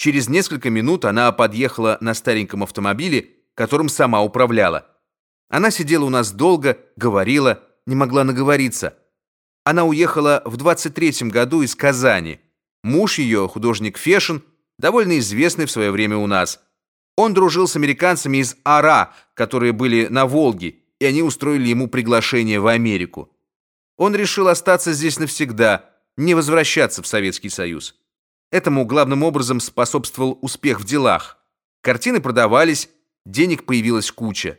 Через несколько минут она подъехала на стареньком автомобиле, которым сама управляла. Она сидела у нас долго, говорила, не могла наговориться. Она уехала в 23-м году из Казани. Муж ее, художник Фешин, довольно известный в свое время у нас. Он дружил с американцами из Ара, которые были на Волге, и они устроили ему приглашение в Америку. Он решил остаться здесь навсегда, не возвращаться в Советский Союз. Этому главным образом способствовал успех в делах. Картины продавались, денег появилась куча.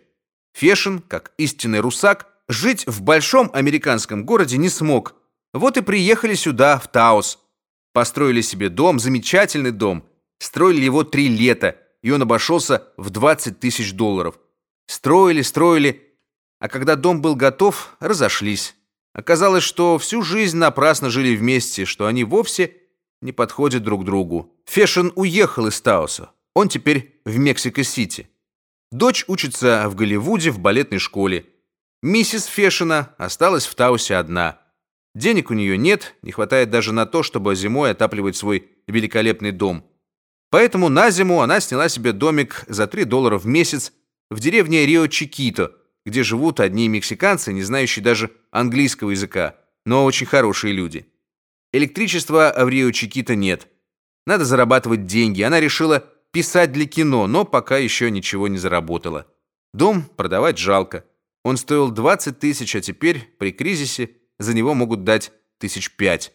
Фешин, как истинный русак, жить в большом американском городе не смог. Вот и приехали сюда, в Таус. Построили себе дом, замечательный дом. Строили его три лета, и он обошелся в 20 тысяч долларов. Строили, строили, а когда дом был готов, разошлись. Оказалось, что всю жизнь напрасно жили вместе, что они вовсе не подходят друг другу. Фешин уехал из Тауса. Он теперь в Мексико-Сити. Дочь учится в Голливуде в балетной школе. Миссис Фешина осталась в Таусе одна. Денег у нее нет, не хватает даже на то, чтобы зимой отапливать свой великолепный дом. Поэтому на зиму она сняла себе домик за 3 доллара в месяц в деревне Рио-Чикито, где живут одни мексиканцы, не знающие даже английского языка, но очень хорошие люди. Электричества в Рио-Чикито нет. Надо зарабатывать деньги. Она решила писать для кино, но пока еще ничего не заработала. Дом продавать жалко. Он стоил 20 тысяч, а теперь, при кризисе, за него могут дать тысяч пять.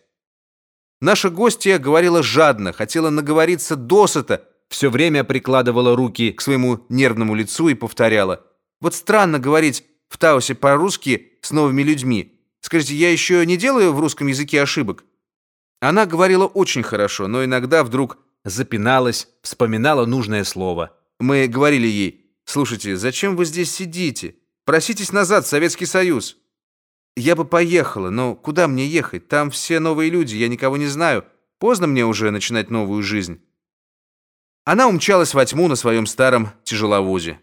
Наша гостья говорила жадно, хотела наговориться досыта, все время прикладывала руки к своему нервному лицу и повторяла. «Вот странно говорить в Таусе по-русски с новыми людьми. Скажите, я еще не делаю в русском языке ошибок?» Она говорила очень хорошо, но иногда вдруг запиналась, вспоминала нужное слово. Мы говорили ей, «Слушайте, зачем вы здесь сидите? Проситесь назад Советский Союз». «Я бы поехала, но куда мне ехать? Там все новые люди, я никого не знаю. Поздно мне уже начинать новую жизнь». Она умчалась во тьму на своем старом тяжеловозе.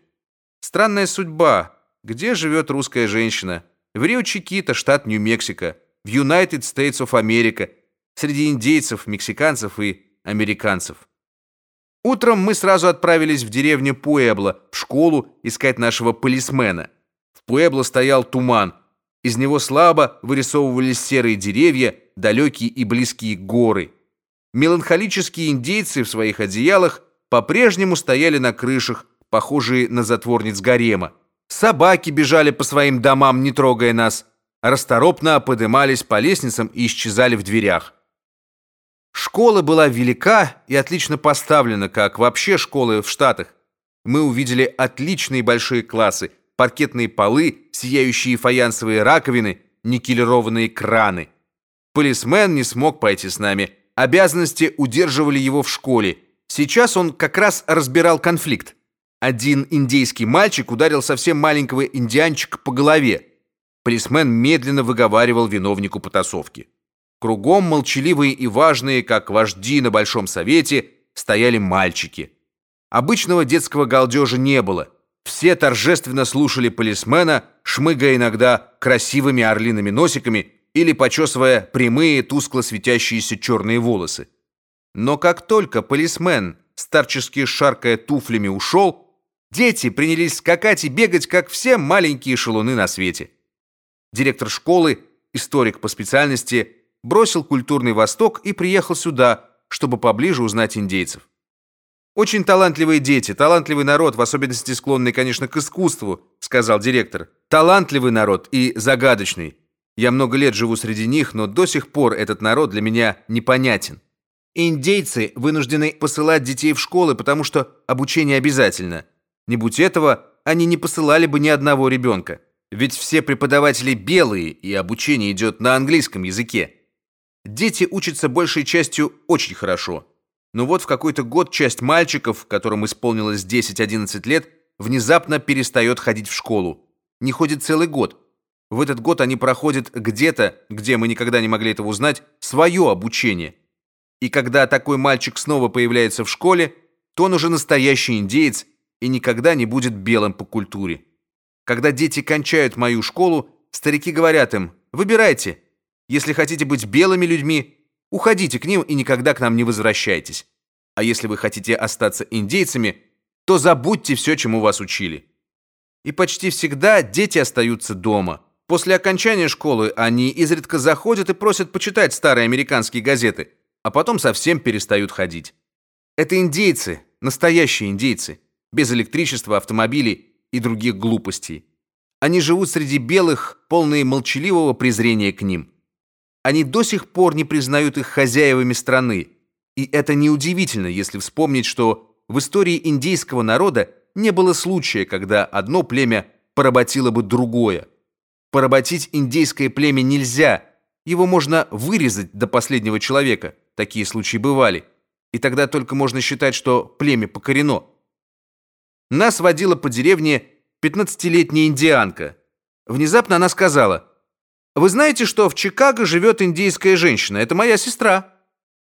Странная судьба. Где живет русская женщина? В Рио-Чикито, штат Нью-Мексико, в United States of America, среди индейцев, мексиканцев и американцев. Утром мы сразу отправились в деревню Пуэбло, в школу искать нашего полисмена. В Пуэбло стоял туман. Из него слабо вырисовывались серые деревья, далекие и близкие горы. Меланхолические индейцы в своих одеялах по-прежнему стояли на крышах, похожие на затворниц гарема. Собаки бежали по своим домам, не трогая нас. Расторопно подымались по лестницам и исчезали в дверях. Школа была велика и отлично поставлена, как вообще школы в Штатах. Мы увидели отличные большие классы, паркетные полы, сияющие фаянсовые раковины, никелированные краны. Полисмен не смог пойти с нами. Обязанности удерживали его в школе. Сейчас он как раз разбирал конфликт. Один индейский мальчик ударил совсем маленького индианчика по голове. Полисмен медленно выговаривал виновнику потасовки. Кругом молчаливые и важные, как вожди на большом совете, стояли мальчики. Обычного детского галдежа не было. Все торжественно слушали полисмена, шмыгая иногда красивыми орлиными носиками или почесывая прямые, тускло светящиеся черные волосы. Но как только полисмен, старчески шаркая туфлями, ушел, дети принялись скакать и бегать, как все маленькие шалуны на свете. Директор школы, историк по специальности, бросил культурный Восток и приехал сюда, чтобы поближе узнать индейцев. Очень талантливые дети, талантливый народ, в особенности склонный, конечно, к искусству, сказал директор. Талантливый народ и загадочный. Я много лет живу среди них, но до сих пор этот народ для меня непонятен. Индейцы вынуждены посылать детей в школы, потому что обучение обязательно. Не будь этого, они не посылали бы ни одного ребенка. Ведь все преподаватели белые, и обучение идет на английском языке. Дети учатся большей частью очень хорошо. Но вот в какой-то год часть мальчиков, которым исполнилось 10-11 лет, внезапно перестает ходить в школу. Не ходит целый год. В этот год они проходят где-то, где мы никогда не могли этого узнать, свое обучение. И когда такой мальчик снова появляется в школе, то он уже настоящий индеец и никогда не будет белым по культуре. Когда дети кончают мою школу, старики говорят им: "Выбирайте, если хотите быть белыми людьми, уходите к ним и никогда к нам не возвращайтесь. А если вы хотите остаться индейцами, то забудьте все, чему вас учили. И почти всегда дети остаются дома. После окончания школы они изредка заходят и просят почитать старые американские газеты, а потом совсем перестают ходить. Это индейцы, настоящие индейцы, без электричества, автомобилей и других глупостей. Они живут среди белых, полные молчаливого презрения к ним. Они до сих пор не признают их хозяевами страны, и это неудивительно, если вспомнить, что в истории индейского народа не было случая, когда одно племя поработило бы другое. Поработить индейское племя нельзя, его можно вырезать до последнего человека. Такие случаи бывали. И тогда только можно считать, что племя покорено. Нас водила по деревне пятнадцатилетняя индианка. Внезапно она сказала: "Вы знаете, что в Чикаго живет индейская женщина? Это моя сестра".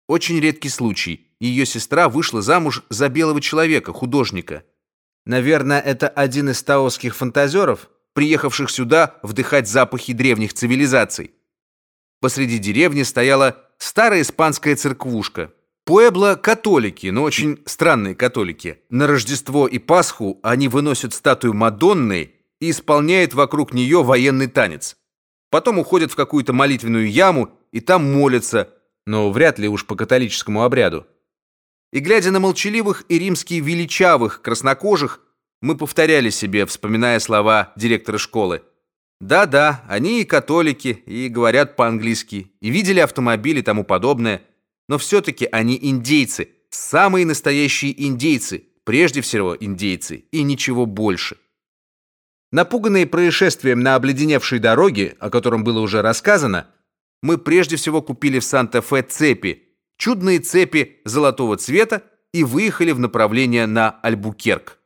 Очень редкий случай. Ее сестра вышла замуж за белого человека, художника. Наверное, это один из таосских фантазеров, приехавших сюда вдыхать запахи древних цивилизаций. Посреди деревни стояла старая испанская церквушка. Пуэбло католики, но очень странные католики. На Рождество и Пасху они выносят статую Мадонны и исполняют вокруг нее военный танец. Потом уходят в какую-то молитвенную яму и там молятся, но вряд ли уж по католическому обряду. И глядя на молчаливых и римски величавых краснокожих, мы повторяли себе, вспоминая слова директора школы. Да-да, они и католики, и говорят по-английски, и видели автомобили и тому подобное, но все-таки они индейцы, самые настоящие индейцы, прежде всего индейцы, и ничего больше. Напуганные происшествием на обледеневшей дороге, о котором было уже рассказано, мы прежде всего купили в Санта-Фе цепи, чудные цепи золотого цвета и выехали в направление на Альбукерк.